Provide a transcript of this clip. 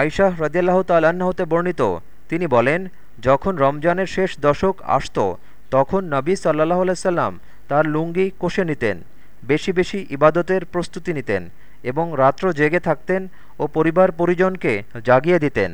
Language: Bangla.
আয়শাহ রদিয়াল্লাহ তাল্লাহতে বর্ণিত। তিনি বলেন, যখন রমজানের শেষ দশক আসত, তখন নবী সাল্লাহ আলাইসাল্লাম তার লুঙ্গি কষে নিতেন, বেশি বেশি ইবাদতের প্রস্তুতি নিতেন এবং রাত্র জেগে থাকতেন ও পরিবার পরিজনকে জাগিয়ে দিতেন।